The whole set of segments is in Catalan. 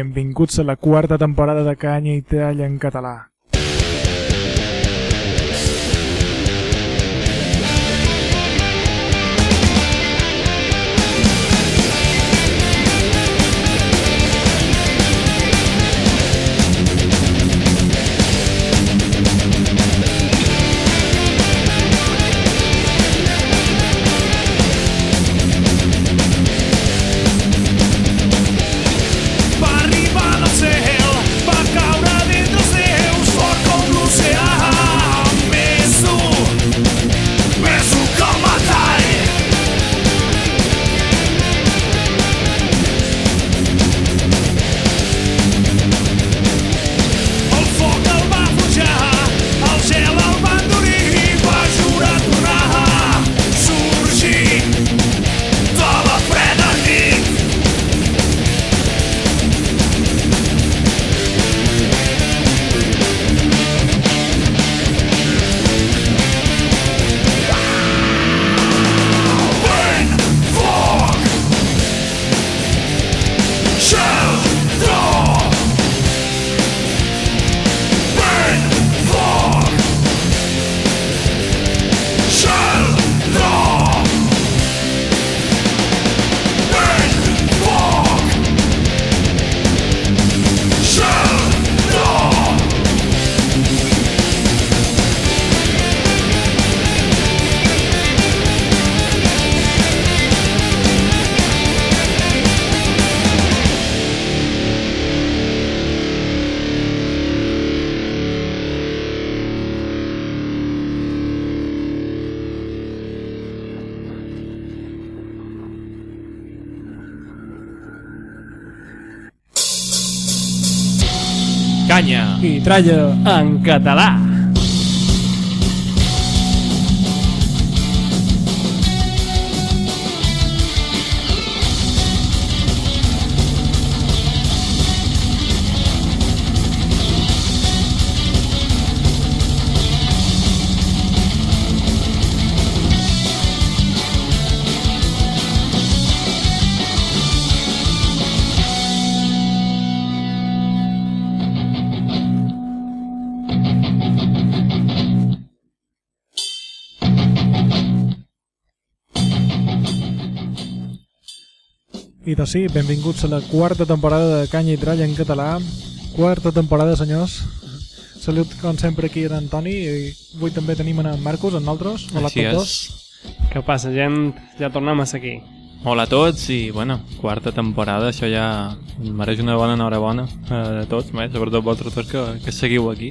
benvinguts a la quarta temporada de Canya i Tall en català. Canya I tralla! en català. I doncs sí, benvinguts a la quarta temporada de Canya i Tralla en català. Quarta temporada, senyors. Salut, com sempre, aquí en Antoni i avui també tenim en Marcos, en nosaltres. Hola Així a tots és. dos. Què passa, gent? Ja tornem a ser aquí. Hola a tots i, bueno, quarta temporada, això ja mereix una bona enhorabona eh, de tots, bé, sobretot vosaltres dos que, que seguiu aquí.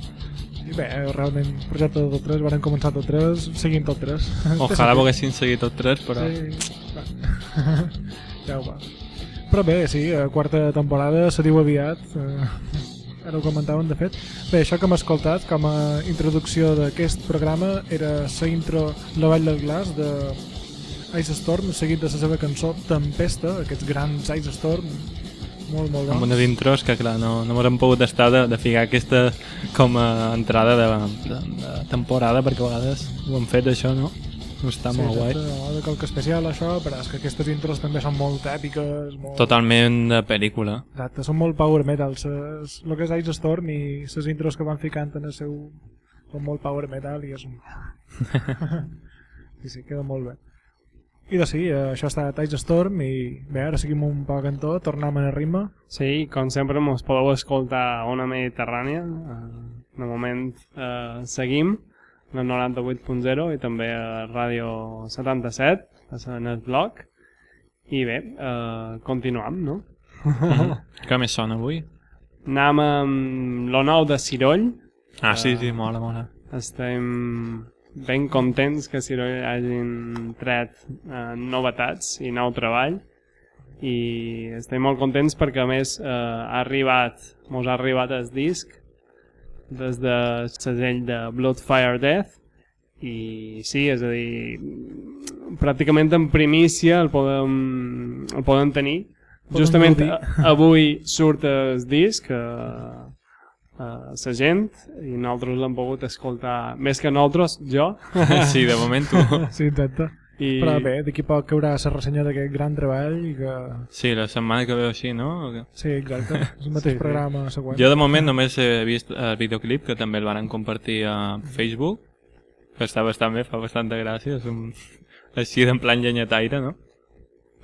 I bé, realment, projecte de tot tres, van començar tot tres, seguim tot tres. Ojalà poguessin seguir tots tres, però... Sí, va. ja ho va. Però bé, sí, quarta temporada, se diu aviat. Eh, ara ho comentàvem, de fet. Bé, això que hem escoltat com a introducció d'aquest programa era la intro La Vall del Glaç de Ice Storm, seguit de la seva cançó Tempesta, aquests grans Ice Storm, molt, molt amb unes intros que, clar, no, no m'haurem pogut estar de, de ficar aquesta com a entrada de, de, de temporada, perquè a vegades ho hem fet, això, no? Està molt guai. de qualque especial això, però és que aquestes intros també són molt èpiques, molt... Totalment de pel·lícula. Exacte, són molt power metal. Ses, el que és Ice Storm i les intros que van ficant en el seu... són molt power metal i és un... sí, sí, queda molt bé. I de sí, eh, això ha estat Ice Storm i bé, ara seguim un poc en tot, tornem a la ritme. Sí, com sempre mos podeu escoltar a Ona Mediterrània. Eh, de moment eh, seguim la 98.0 i també a Ràdio 77, en el blog. I bé, eh, continuam, no? Què més sona avui? Anem amb lo nou de Ciroll. Ah, sí, sí, mola, mola. Estem ben contents que Ciroll hagin tret eh, novetats i nou treball i estem molt contents perquè a més eh, ha arribat, mos ha arribat el disc des de segell de Bloodfire Death i sí, és a dir pràcticament en primícia el podem, el podem tenir Podem justament a- avui surt el disc eh, uh, la gent i nosaltres l'hem pogut escoltar més que nosaltres, jo Sí, de moment tu. Sí, exacte. I... Però bé, d'aquí a poc haurà la ressenya d'aquest gran treball i que... Sí, la setmana que ve o així, no? O què? Sí, exacte, és el mateix Sí, sí. programa següent. Jo de moment només he vist el videoclip, que també el van compartir a Facebook, que està bastant bé, fa bastanta gràcia, és un... així d'en plan llenyataire, no?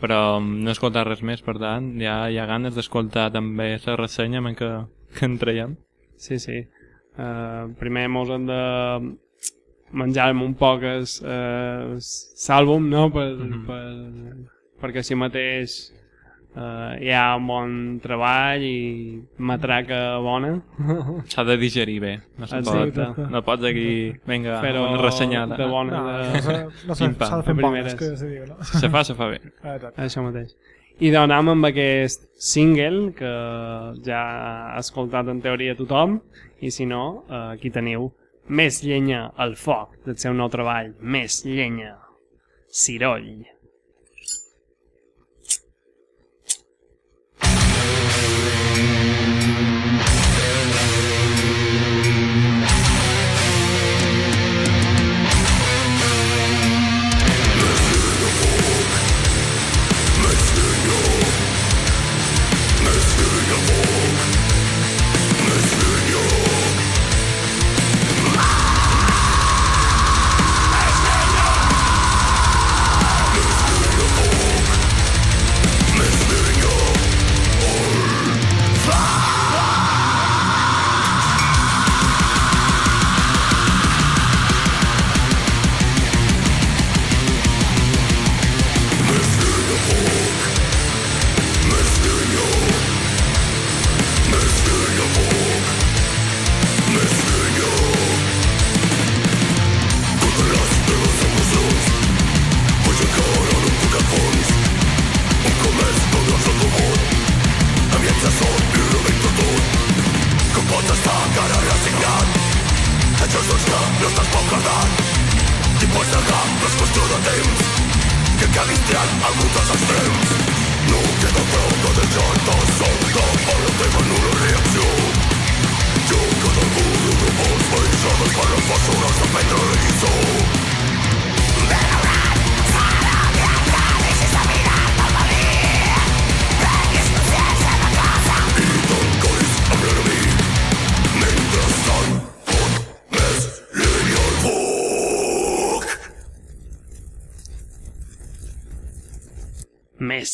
Però mm, no he escoltat res més, per tant, ja hi ha ganes d'escoltar també la ressenya mentre que, que en traiem. Sí, sí. Uh, primer mos hem de menjar-me un poc el uh, l'àlbum, no? Per, Mhm. per, perquè així mateix uh, hi ha un bon treball i matraca bona. S'ha de digerir bé, no, se Exacte. pot, no pots aquí, vinga, Però una ressenyada. de bona. No, de... no s'ha no de fer primeres. que se diu, no? Si se fa, se fa bé. Ah, Exacte. Això mateix. I donam amb aquest single que ja ha escoltat en teoria tothom i si no, eh, aquí teniu Més llenya al foc del seu nou treball. Més llenya. Ciroll.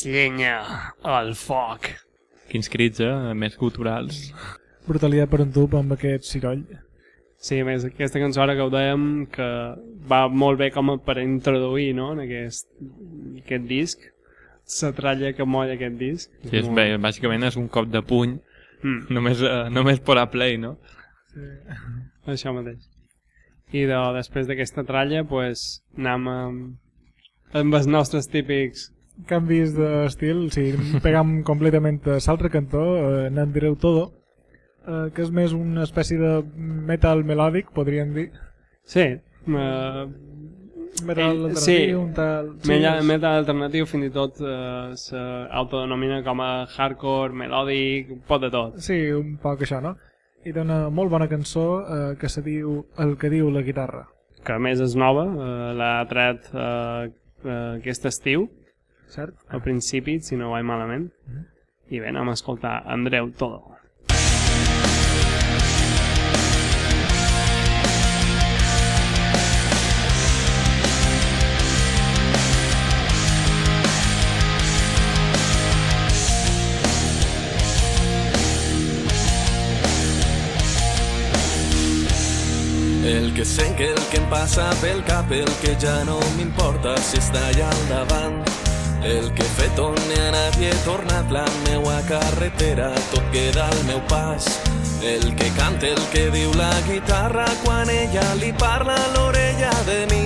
Més llenya al foc. Quins crits, eh? Més culturals. Brutalitat per un tub amb aquest ciroll. Sí, a més, aquesta cançó ara que ho dèiem, que va molt bé com a per introduir, no?, en aquest, aquest disc. La tralla que molla aquest disc. Sí, és molt- bé, bàsicament és un cop de puny, Mm, només, eh, només per a play, no? això mateix. I de, després d'aquesta tralla, pues, anem amb, amb els nostres típics... Canvis d'estil, sí, pegam completament a l'altre cantó, eh, n'en direu todo, eh, que és més una espècie de metal melòdic, podríem dir. Sí, eh, Metal Eh, alternatiu, sí. un tal... Meta, és- metal alternatiu fins i tot eh, s'autodenomina com a hardcore, melòdic, un pot de tot. Sí, un poc això, no? I d'una molt bona cançó eh, que se diu El que diu la guitarra. Que a més és nova, eh, l'ha tret eh, eh, aquest estiu, Cert? al principi, si no vaig malament. I bé, anem a escoltar Andreu Todo. El que sent que el que em passa pel cap, el que ja no m'importa si està allà al davant. El que he fet on he anat i he tornat la meua carretera, tot queda al meu pas. El que canta, el que diu la guitarra quan ella li parla a l'orella de mi.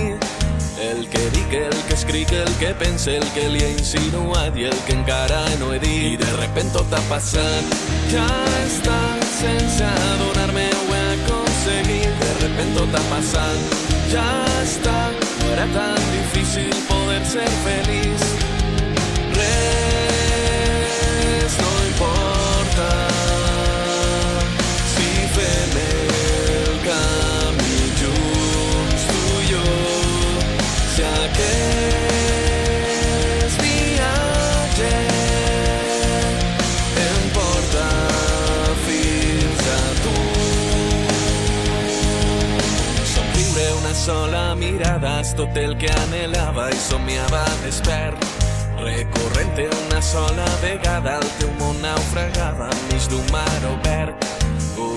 El que dic, el que escric, el que pense, el que li he insinuat i el que encara no he dit. I de repent tot ha passat, ja està, sense adonar-me ho he aconseguit. De repent tot ha passat, ja està, no era tan difícil poder ser feliç. Tot el que anhelava i somiava despert. Recorrent una sola vegada el teu món naufragava enmig d'un mar obert.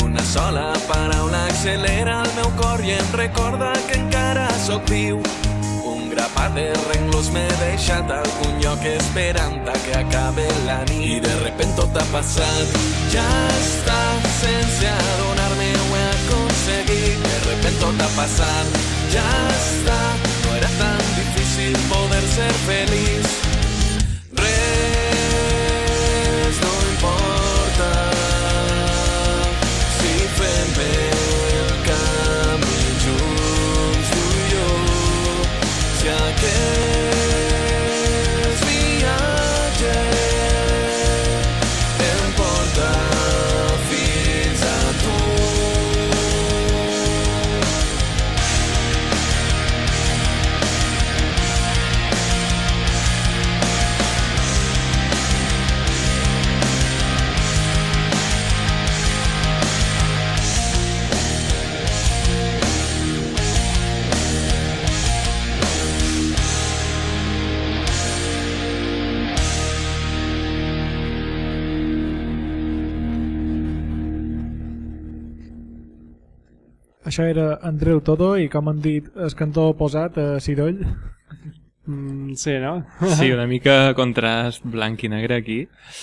Una sola paraula accelera el meu cor i em recorda que encara sóc viu. Un grapat de renglons m'he deixat algun lloc esperant a que acabe la nit. I de repent tot ha passat, ja està, sense adonar-me ho he aconseguit. De repent tot ha passat, ja està, no era tan difícil poder ser feliç. Això era Andreu Todo i com han dit el cantó posat a Ciroll. Mm, sí, no? Sí, una mica contrast blanc i negre aquí.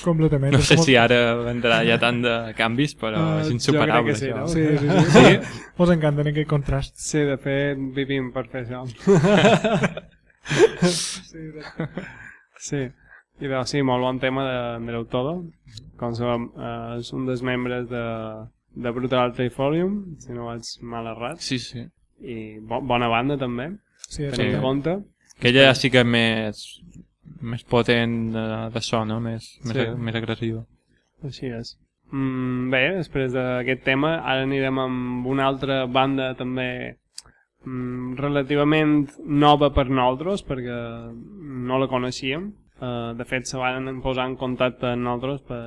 Completament. No sé com- si ara vendrà ja tant de canvis, però Ah, és insuperable. sí, no? Sí, sí, sí. sí. Mos encanten aquest contrast. Sí, de fet, vivim per fer això. Sí. I doncs, sí, molt bon tema d'Andreu Todo. Com sabem, eh, és un dels membres de, de Brutal Trifolium, si no vaig mal errat. Sí, sí. I bo, bona banda, també, Sí, tenint en compte. Que ella sí que és més, més potent de, de so, no? Més, més, Sí. ag- més agressiva. Així és. Mm, bé, després d'aquest tema, ara anirem amb una altra banda també mm, relativament nova per nosaltres, perquè no la coneixíem. Uh, de fet, se van posar en contacte amb nosaltres per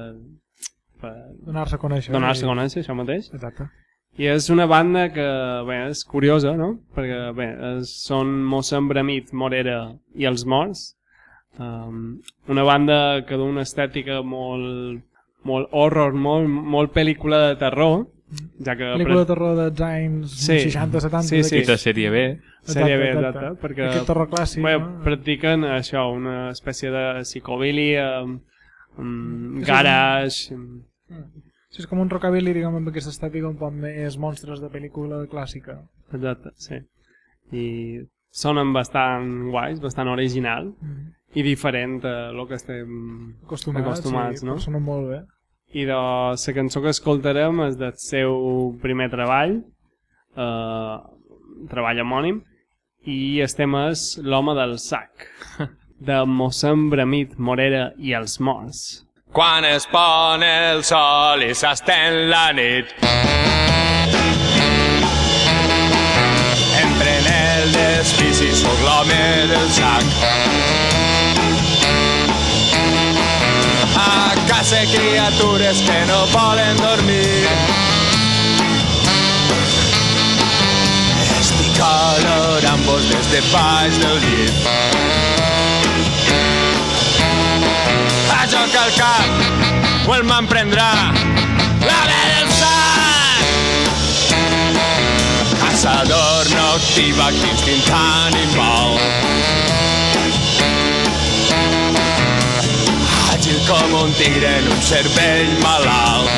Donar-se a conèixer. donar-se a conèixer, això mateix. Exacte. I és una banda que, bé, és curiosa, no? Perquè, bé, és, són Mossèn Bramit, Morera i Els Morts. Um, una banda que d'una estètica molt, molt horror, molt, molt pel·lícula de terror, ja que... Pel·lícula de terror dels anys Sí. 60-70. Sí, sí. I de sèrie B. Sèrie B, Exacte, exacte, exacte. perquè Aquest terror clàssic, bé, no? practiquen això, una espècie de psicobili, um, um, garage... Sí, és com un rockabilly, diguem, amb aquesta estètica un poc més monstres de pel·lícula clàssica. Exacte, sí. I sonen bastant guais, bastant original Mm. i diferent a el que estem Acostumats, acostumats sí, no? Sona molt bé. I de la cançó que escoltarem és del seu primer treball, eh, treball homònim, i el tema és L'home del sac, de Mossèn Bramit, Morera i els Morts. Quan es pon el sol i s'estén la nit. Empren el desfici, sóc l'home del sac. A casa criatures que no volen dormir. Estic olorant-vos des de baix del llit al cap o el me'n prendrà la del caçador noctiva que instint animal àgil com un tigre en un cervell malalt.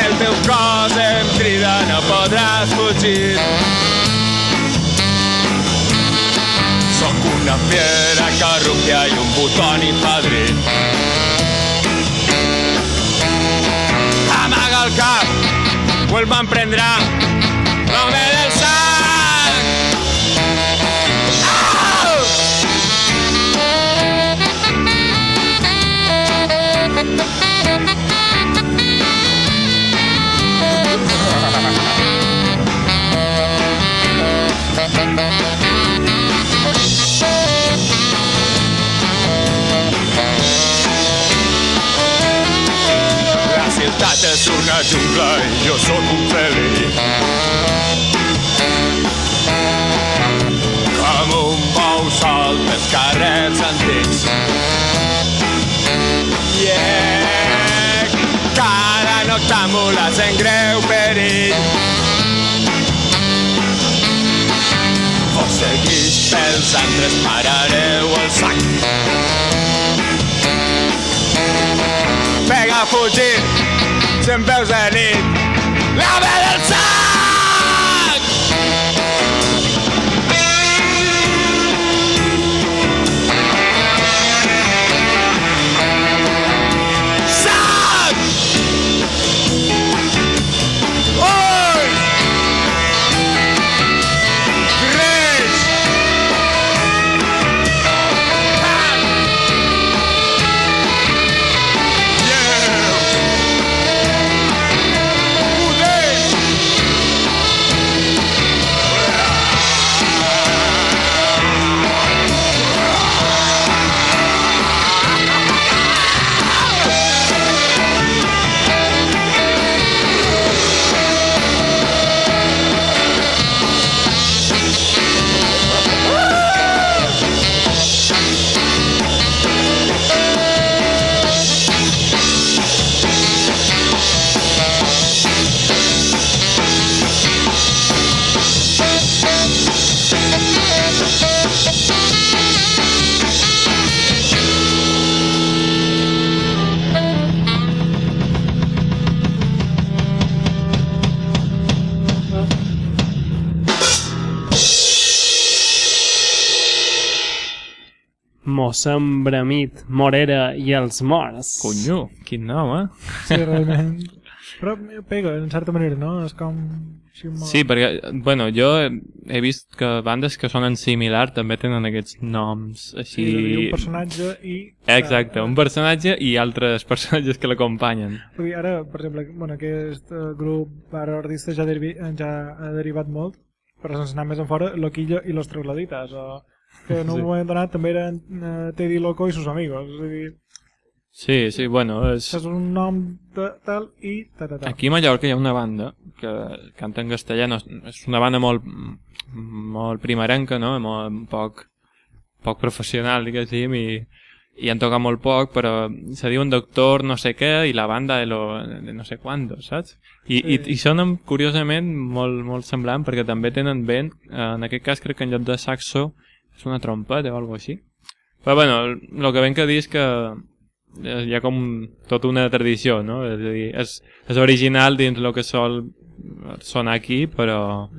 El teu cos em crida no podràs fugir. Sóc una fiera corrupta i un botón i padrí. Amaga el cap o el van prendrà l'home del sac. Au! Tata és una jungla i jo sóc un felí. Com un bou sol pels carrers antics. Yeah! Cara noctàmbules en greu perill. Vos seguís pels altres, parareu el sac. Pega a fugir! Se'n veus de nit, la Mossèn Bramit, Morera i els morts. Conyo, quin nom, eh? Sí, realment. Però pega, en certa manera, no? És com... Sí, perquè, bueno, jo he vist que bandes que sonen similar també tenen aquests noms així... Sí, un personatge i... Exacte, un personatge i altres personatges que l'acompanyen. Vull dir, ara, per exemple, bueno, aquest eh, grup artista ja, derivi, ja ha derivat molt, però sense anar més en fora, Loquillo i los Trogloditas, o que en un Sí. moment donat també eren eh, Teddy Loco i sus amigos. És a dir, Sí, sí, bueno, és... és un nom de tal i ta ta ta. Aquí a Mallorca hi ha una banda que canta en castellà, no, és una banda molt, molt primerenca, no? molt poc, poc professional, diguéssim, i, i han tocat molt poc, però se diuen doctor no sé què i la banda de, lo, de no sé quanto, saps? I, sí. i, i sonen curiosament molt, molt semblant perquè també tenen vent, eh, en aquest cas crec que en lloc de saxo és una trompeta o alguna així. Però bueno, el que ven que dir és que eh, hi ha com tota una tradició, no? És a dir, és, és original dins el que sol sonar aquí, però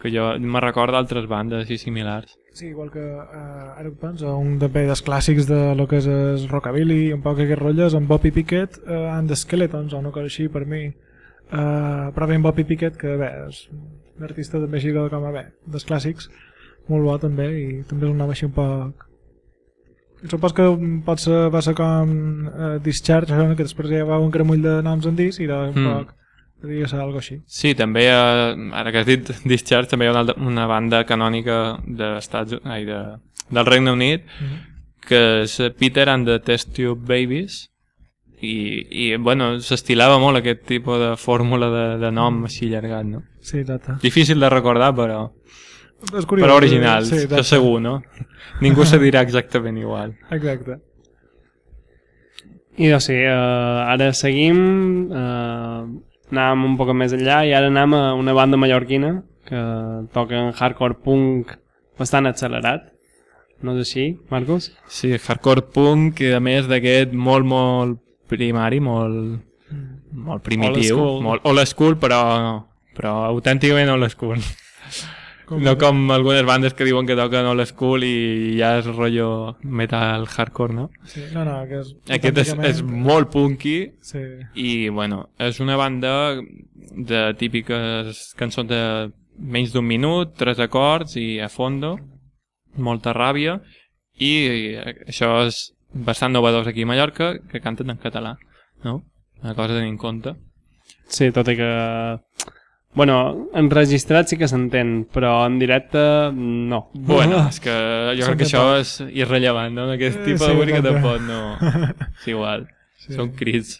que jo me recordo d'altres bandes així similars. Sí, igual que eh, ara penso, un també dels clàssics de lo que és el rockabilly, un poc aquests rotlles, amb Bobby Pickett eh, and the Skeletons, o una cosa així per mi. Eh, però bé, en Bobby Pickett, que bé, és un artista també així com a bé, dels clàssics, molt bo també, i també és un nom així un poc... Supos que pot ser, va ser com eh, Discharge, que després hi va un cremull de noms en disc i de un Mm. mm. poc, podria ser alguna així. Sí, també, eh, ara que has dit Discharge, també hi ha una, una banda canònica de Estats, ai, de, del Regne Unit, que és Peter and the Test Tube Babies, i, i bueno, s'estilava molt aquest tipus de fórmula de, de nom així allargat, no? Sí, exacte. Difícil de recordar, però, És curiós. però original, Sí, això segur, no? Ningú se dirà exactament igual. Exacte. I doncs sí, eh, ara seguim, eh, anàvem un poc més enllà i ara anem a una banda mallorquina que toca en hardcore punk bastant accelerat. No és així, Marcos? Sí, hardcore punk, i a més d'aquest molt, molt primari, molt, molt primitiu, school. molt old school, però, però autènticament old school. Com- No com algunes bandes que diuen que toquen old school i ja és rotllo metal hardcore, no? Sí, no, no, que és... Aquest és, és molt punky Sí, i, bueno, és una banda de típiques cançons de menys d'un minut, tres acords i a fondo, molta ràbia i això és bastant novedós aquí a Mallorca que canten en català, no? Una cosa a tenir en compte. Sí, tot i que... Bueno, enregistrat sí que s'entén, però en directe no. Bueno, és que jo crec que això és irrellevant, no? Aquest tipus sí, de música tampoc no... És igual, sí. són crits.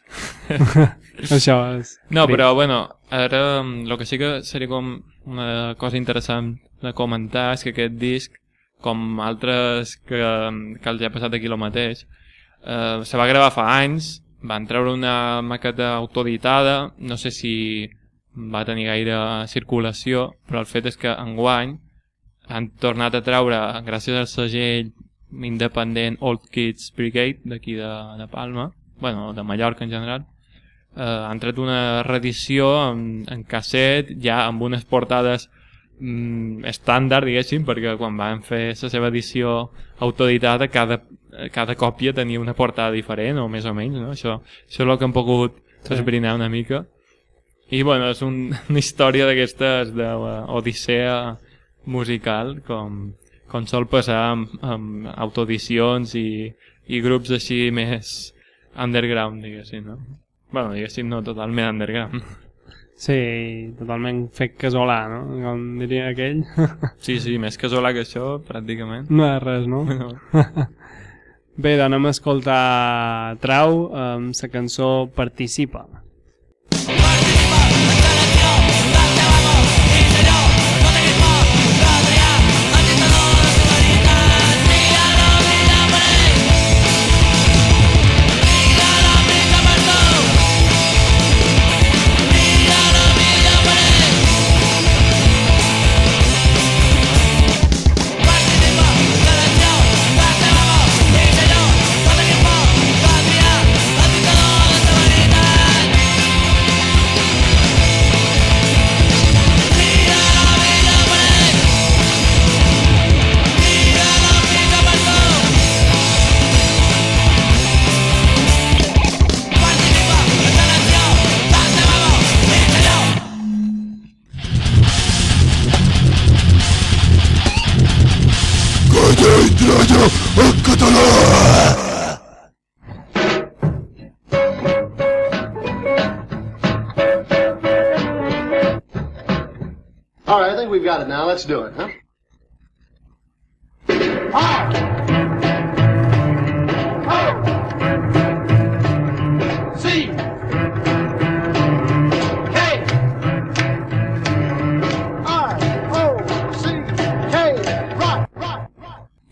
Això és... No, crit. però bueno, ara el que sí que seria com una cosa interessant de comentar és que aquest disc, com altres que, que els ha passat aquí el mateix, eh, se va gravar fa anys, van treure una maqueta autoeditada, no sé si va tenir gaire circulació, però el fet és que enguany han tornat a treure, gràcies al segell independent Old Kids Brigade d'aquí de, de Palma, bueno, de Mallorca en general, eh, han tret una reedició en, en casset, ja amb unes portades mm, estàndard, diguéssim, perquè quan van fer la seva edició autoeditada, cada, cada còpia tenia una portada diferent, o més o menys, no? Això, això és el que hem pogut Sí. esbrinar una mica. I, bueno, és un, una història d'aquestes d'odissea musical, com, com sol passar amb, amb autoedicions i, i grups així més underground, diguéssim, no? Bueno, diguéssim, no totalment underground. Sí, totalment fet casolà, no? Com diria aquell. Sí, sí, més casolà que això, pràcticament. no és res, no? No. Bé, doncs anem a escoltar Trau amb la cançó Participa. All right, I think we've got it now. Let's do it, huh? Ah!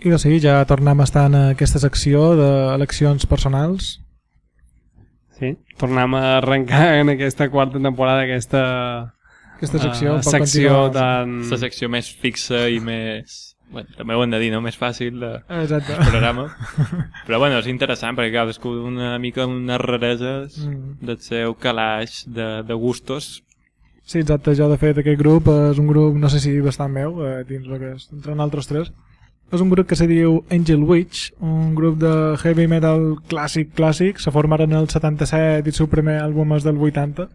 I de seguir ja tornem a estar en aquesta secció d'eleccions personals. Sí, tornem a arrencar en aquesta quarta temporada aquesta, Aquesta secció pot secció tan... La secció més fixa i més... Bueno, també ho hem de dir, no? Més fàcil de Exacte. programa. Però bueno, és interessant perquè cadascú una mica unes rareses Mm. del seu calaix de, de gustos. Sí, exacte. Jo, de fet, aquest grup és un grup, no sé si bastant meu, eh, dins el que és, entre nosaltres tres. És un grup que se diu Angel Witch, un grup de heavy metal clàssic, clàssic. Se formaren el 77 i el seu primer àlbum és del 80.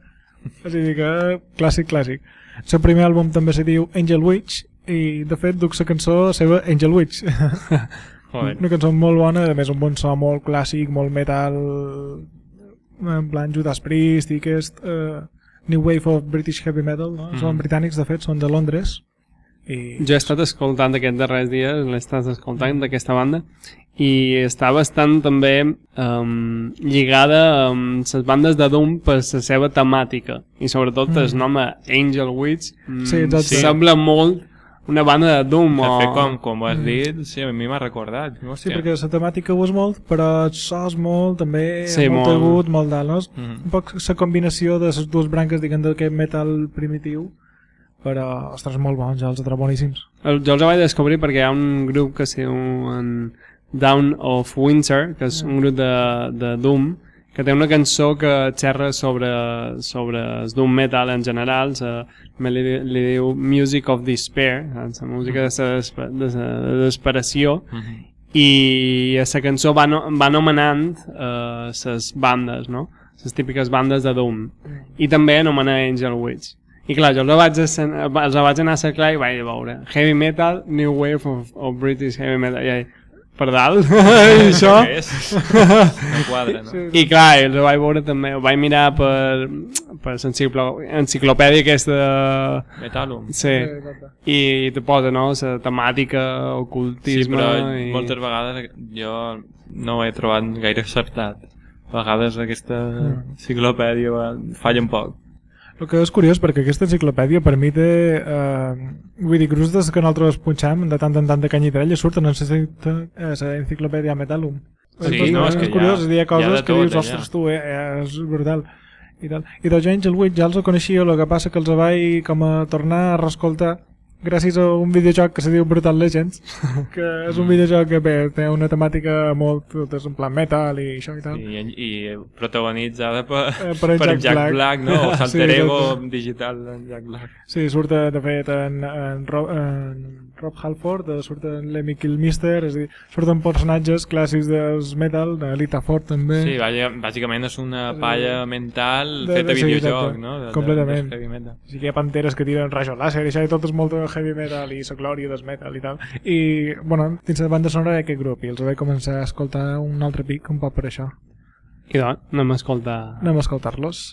És a dir que clàssic, clàssic. El seu primer àlbum també se diu Angel Witch i, de fet, duc la cançó seva Angel Witch. Una cançó molt bona, a més un bon so molt clàssic, molt metal, en plan Judas Priest i aquest uh, New Wave of British Heavy Metal, no? Mhm. Són britànics, de fet, són de Londres. I... Jo he estat escoltant aquests darrers dies, l'he estat escoltant d'aquesta banda, i està bastant també um, lligada amb les bandes de Doom per la seva temàtica, i sobretot el nom Angel Witch mm, Sí, exacte. sembla molt una banda de Doom De o... fet, com, com ho has dit, sí, a mi m'ha recordat. Sí, Hòstia. perquè la temàtica ho és molt, però el so és molt, també, Sí, molt, molt. agut, molt d'alt, no? Mhm. Un poc la combinació de les dues branques, diguem, d'aquest metal primitiu, però, ostres, molt bons, ja els trobo boníssims. El- Jo els vaig descobrir perquè hi ha un grup que es diu en Down of Winter, que és un grup de, de Doom, que té una cançó que xerra sobre, sobre el Doom Metal en general, se, me li, li diu Music of Despair, eh, la música de la despe- de la desesperació, Mhm. i a la cançó va, no, va anomenant les bandes, no? Les típiques bandes de Doom. I també anomena Angel Witch. I clar, jo els vaig, a, els vaig anar a cercar i vaig veure Heavy Metal, New Wave of, of British Heavy Metal. I, per dalt, i això. No quadra, no? I clar, els vaig veure també, ho vaig mirar per, per l'enciclopèdia aquesta. Metalum. Sí, i te posa, no?, la temàtica, Sí, ocultisme... però i... moltes vegades jo no ho he trobat gaire acceptat. A vegades aquesta enciclopèdia va- falla un poc. El que és curiós perquè aquesta enciclopèdia per mi té... Eh, vull dir, grups des que nosaltres punxem de tant en tant de canyiterella surten en la enciclopèdia Metalum. Sí, és, no, és és que curiós, hi ha hi ha coses que dius, allà. ostres, tu, eh, és brutal. I, tal. I dels Angel Witch ja els ho coneixia, el que passa que els vaig com a tornar a reescoltar gràcies a un videojoc que se diu Brutal Legends, que és un videojoc que bé, té una temàtica molt és en plan metal i això i tal. I, i protagonitzada per, Eh, per en per en Jack Jack Black. Black, no? El Sí, alter ego exacte. digital d'en Jack Black. Sí, surt eh, de fet en, en, Rob, en Rob Halford, eh, surt en Lemmy Kilmister, és a dir, surten personatges clàssics dels metal, de Lita Ford també. Sí, bàsicament és una palla mental De- feta de- sí, videojoc, exacte. no? De, de- Completament. de metal. Sí que hi ha panteres que tiren rajo láser i això, i tot és molt de heavy metal i la glòria del metal i tal. I, bueno, dins la banda sonora d'aquest grup, i els vaig començar a escoltar un altre pic un poc per això. I doncs, anem a escoltar... Anem a escoltar-los.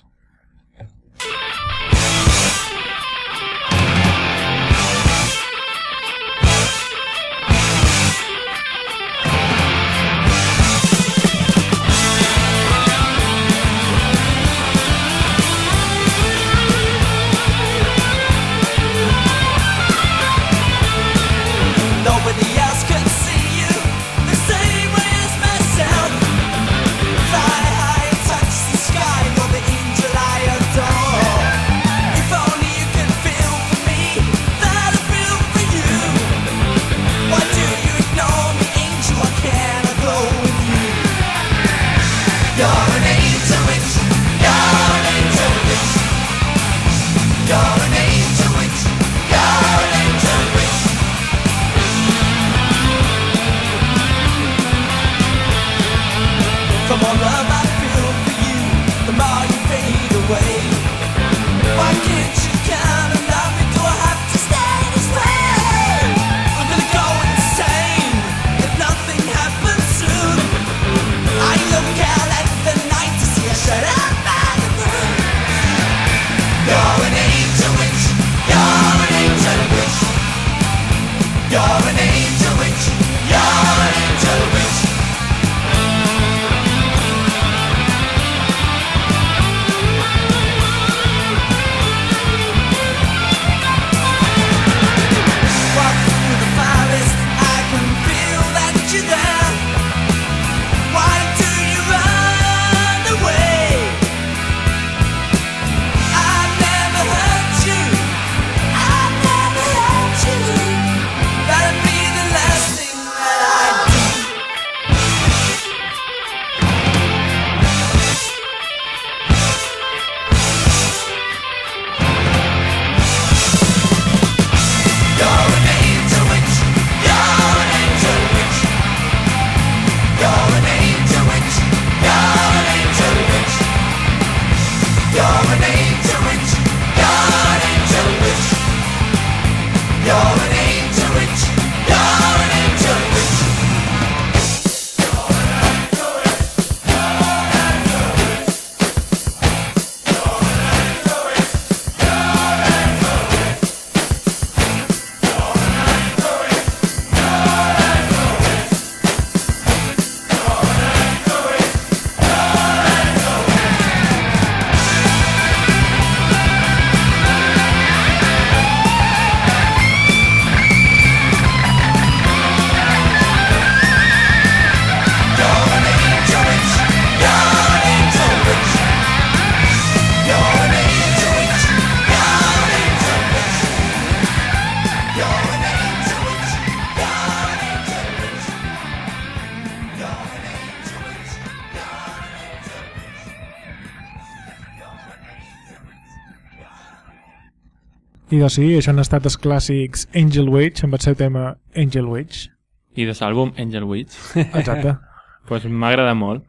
I doncs sí, això han estat els clàssics Angel Witch, amb el seu tema Angel Witch. I de l'àlbum Angel Witch. Exacte. pues m'ha agradat molt.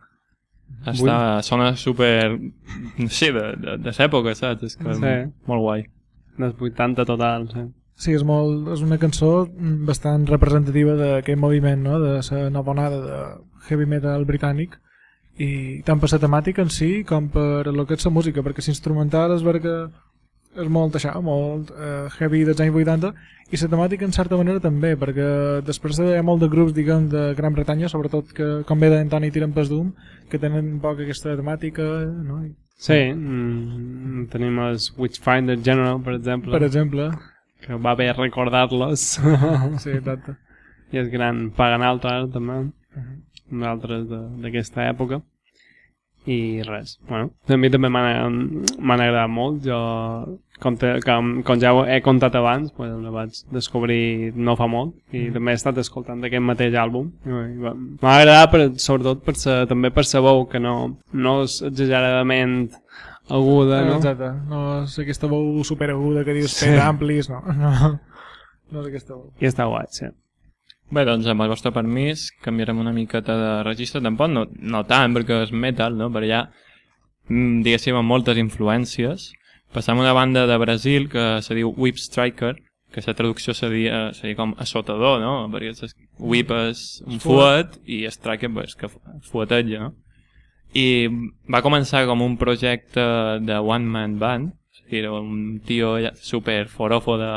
Està, sona super... No sé, de, de, de l'època, saps? És que Sí. molt guai. Dels 80 total, sí. Sí, és, molt, és una cançó bastant representativa d'aquest moviment, no? de la nova onada de heavy metal britànic i tant per la temàtica en si com per el que és la música, perquè l'instrumental és que és molt això, molt eh, heavy dels anys 80 i la temàtica en certa manera també, perquè després hi ha molt de grups, diguem, de Gran Bretanya, sobretot que, com bé deien Toni Tiren Pas Doom, que tenen un poc aquesta temàtica, no? Sí, mm, tenim els Witchfinder General, per exemple, per exemple, que va bé recordar-los. sí, exacte. I el gran Pagan Altar, també. d'altres de- d'aquesta època i res, bueno, a mi també m'han agradat molt jo, com, te, com, com ja he contat abans pues, el vaig descobrir no fa molt i Mm. també he estat escoltant aquest mateix àlbum m'ha agradat per, sobretot per sa, també per sa veu que no, no és exageradament aguda no? Exacte, no és aquesta veu superaguda que dius Sí. sí. amplis, no. no. No és aquesta veu. i està guai, sí. Bé, doncs amb el vostre permís canviarem una miqueta de registre, tampoc no, no tant perquè és metal, no? però hi ha, mm, diguéssim, amb moltes influències. Passam a una banda de Brasil que se diu Whip Striker, que la traducció seria, seria com assotador, no? Perquè whip és un fuet i striker és que fueteja, no? I va començar com un projecte de one man band, o sigui, era un tio super forofo de,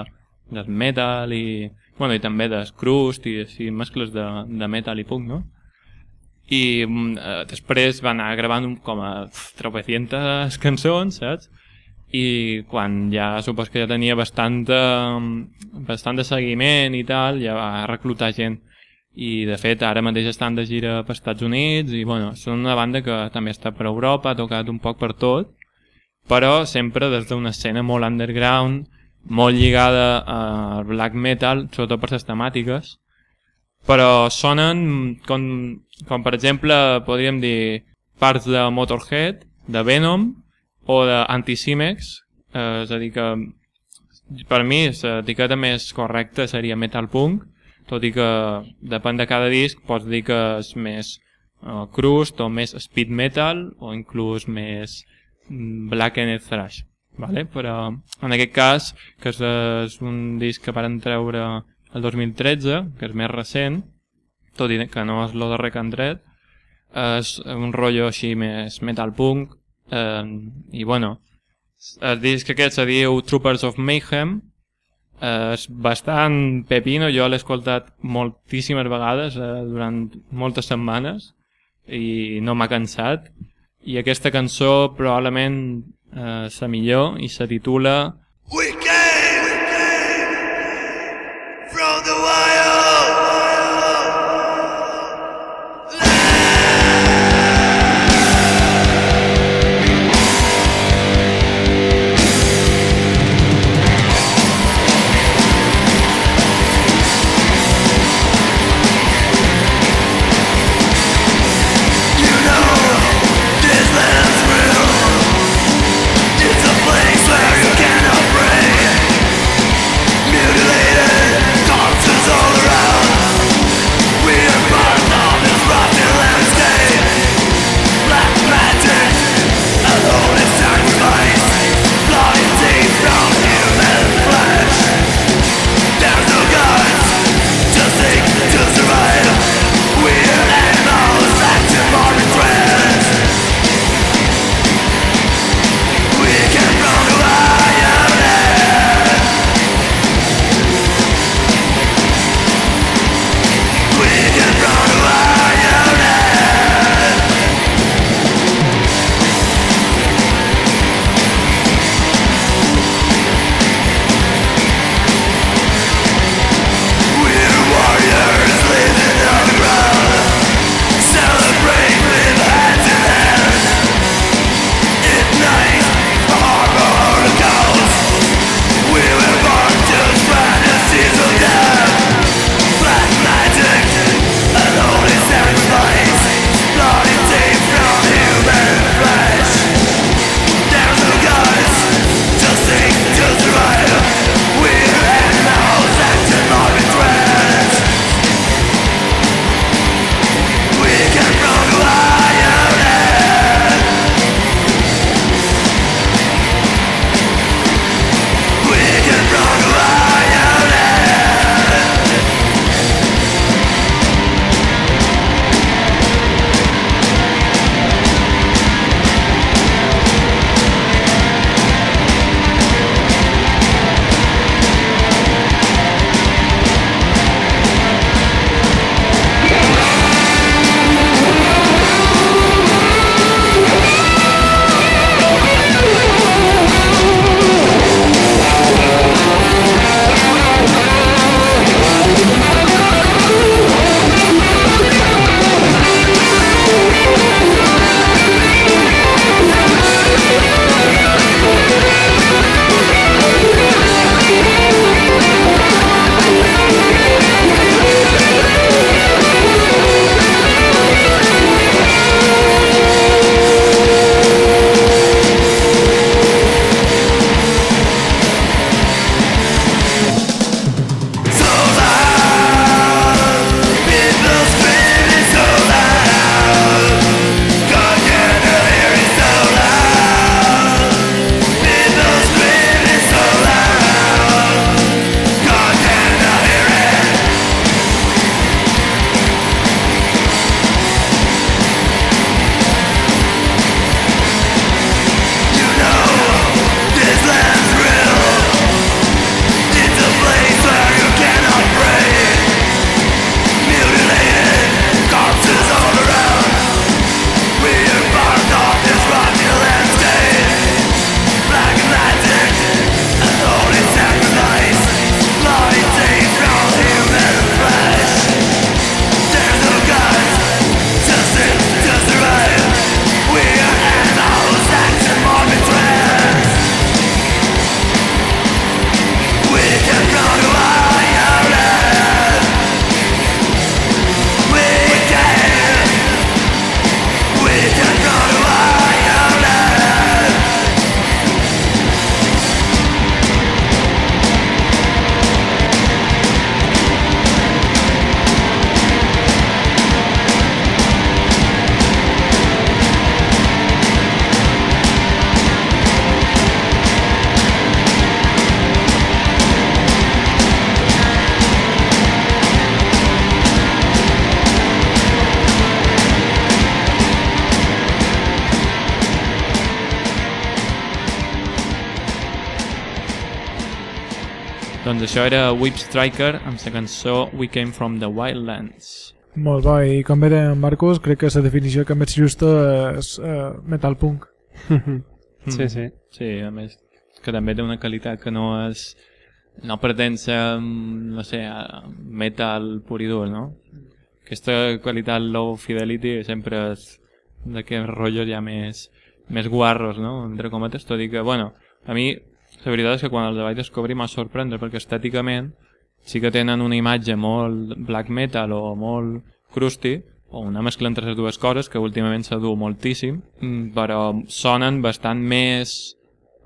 del metal i, bueno, i també de crust i així, mescles de, de metal i punk, no? I mm, eh, després va anar gravant com a tropecientes cançons, saps? I quan ja supos que ja tenia bastant de, bastant de seguiment i tal, ja va reclutar gent i de fet ara mateix estan de gira per Estats Units i bueno, són una banda que també està per Europa, ha tocat un poc per tot però sempre des d'una escena molt underground molt lligada al black metal, sobretot per les temàtiques però sonen com, com per exemple podríem dir parts de Motorhead de Venom o d'Anticimex eh, és a dir que per mi l'etiqueta més correcta seria metal punk tot i que depèn de cada disc pots dir que és més uh, crust o més speed metal o inclús més mm, black and thrash vale? però en aquest cas que és, és un disc que van treure el 2013 que és més recent tot i que no és lo darrer que han tret és un rotllo així més metal punk eh, i bueno el disc aquest se diu Troopers of Mayhem Eh, és bastant pepino, jo l'he escoltat moltíssimes vegades eh, durant moltes setmanes i no m'ha cansat i aquesta cançó probablement eh, és la millor i se titula We came això era Whip Striker amb la cançó We Came From The Wildlands. Molt bo, i com bé deia en Marcos, crec que la definició que més justa és uh, metal punk. Sí, sí. Sí, a més, que també té una qualitat que no és... No pretén ser, no sé, metal pur i dur, no? Aquesta qualitat low fidelity sempre és d'aquests rotllos ja més, més guarros, no? Entre cometes, tot i que, bueno, a mi la veritat és que quan els vaig descobrir m'ha sorprendre perquè estèticament sí que tenen una imatge molt black metal o molt crusty o una mescla entre les dues coses que últimament s'ha du moltíssim mm, però sonen bastant més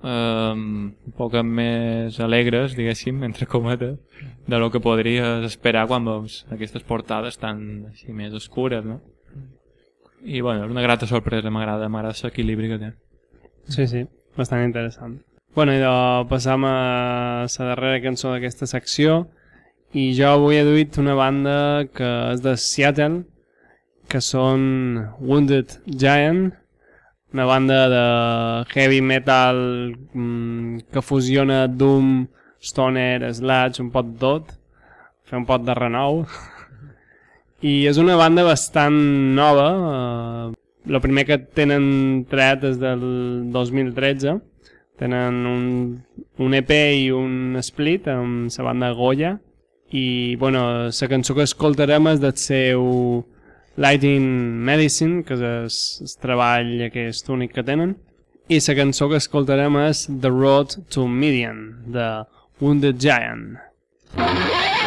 eh, un poc més alegres, diguéssim, entre cometes, de lo que podries esperar quan veus aquestes portades tan així més oscures, no? I bueno, és una grata sorpresa, m'agrada, m'agrada l'equilibri que té. Sí, sí, bastant interessant. Bueno, i de, passam a la darrera cançó d'aquesta secció. I jo avui he duit una banda que és de Seattle que són Wounded Giant una banda de heavy metal mm, que fusiona Doom, Stoner, Sludge, un pot tot fer un pot de renou. I és una banda bastant nova. Eh, el primer que tenen tret és del 2013 tenen un, un EP i un split amb la banda Goya. I bueno, la cançó que escoltarem és del seu Lighting Medicine que és el treball aquest únic que tenen. I la cançó que escoltarem és The Road to Midian de Wounded Giant. Thank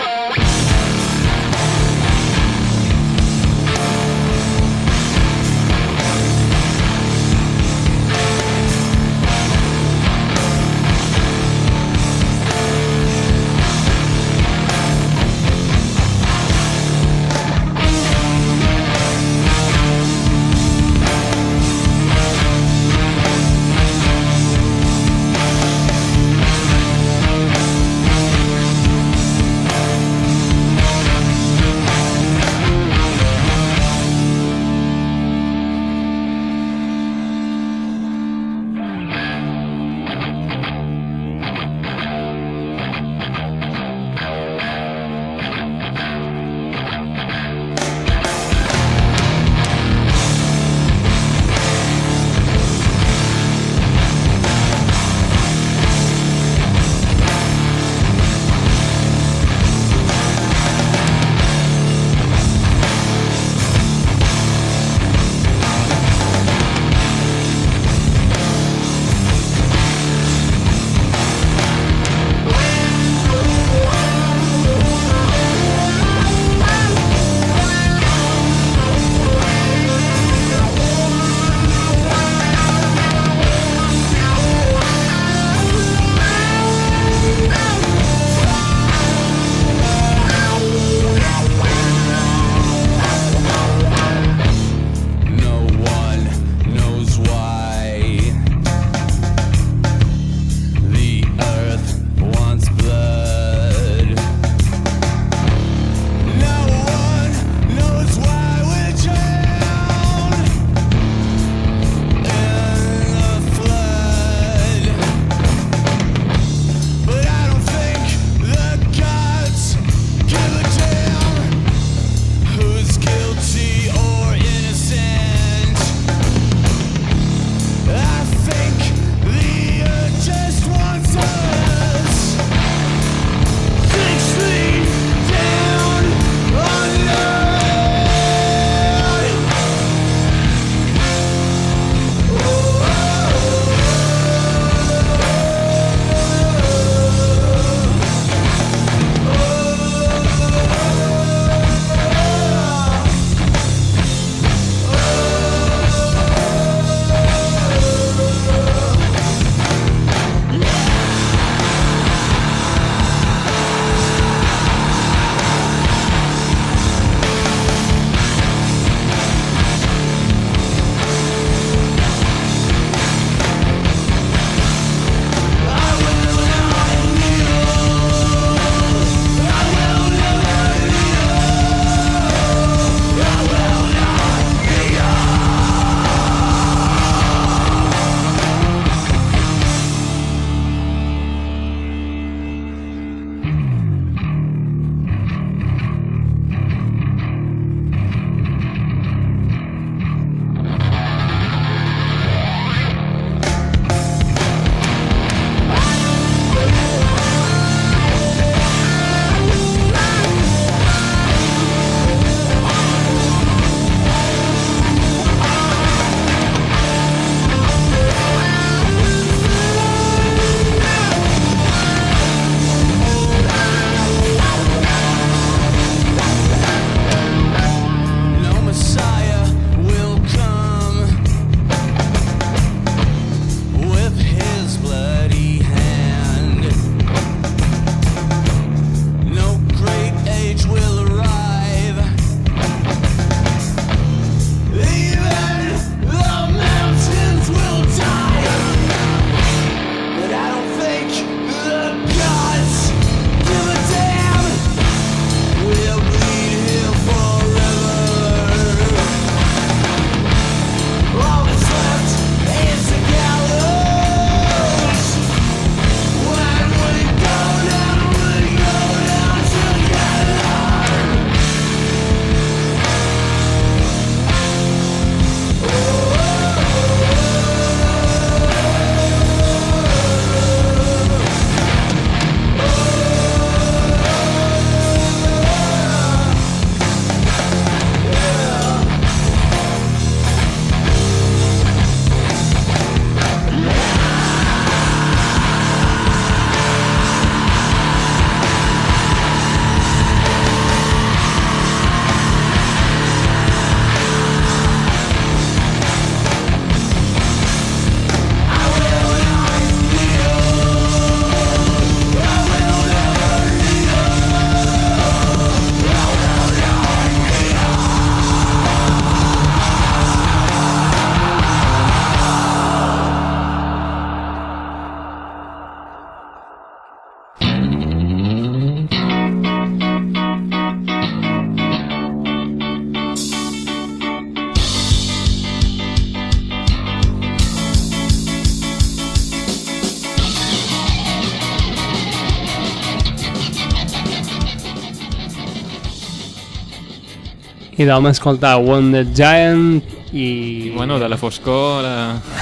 I vam escoltar Wounded Giant i... I bueno, de la foscor a la,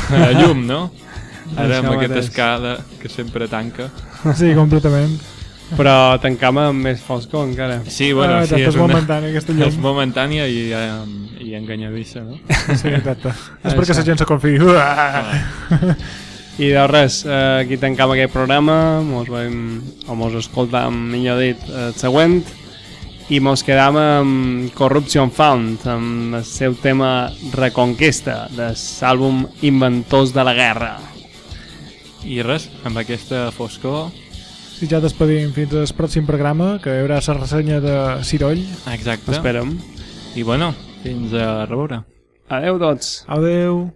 a la llum, no? Ara amb aquesta escala que sempre tanca. Sí, completament. Però tancam amb més foscor encara. Sí, bueno, Ah, sí, és és, una, momentània, aquesta llum. és momentània i, um, i enganyadissa, no? Sí, exacte. és perquè la gent se confiï. Uah! I de res, eh, aquí tancam aquest programa, mos veiem, o mos escoltam, millor dit, el següent, i mos quedam amb Corruption Found, amb el seu tema Reconquesta, de l'àlbum Inventors de la Guerra. I res, amb aquesta foscor... Si ja despedim fins al pròxim programa, que hi haurà la ressenya de Ciroll. Exacte. Esperem. I bueno, fins a reveure. Adeu tots. Adeu.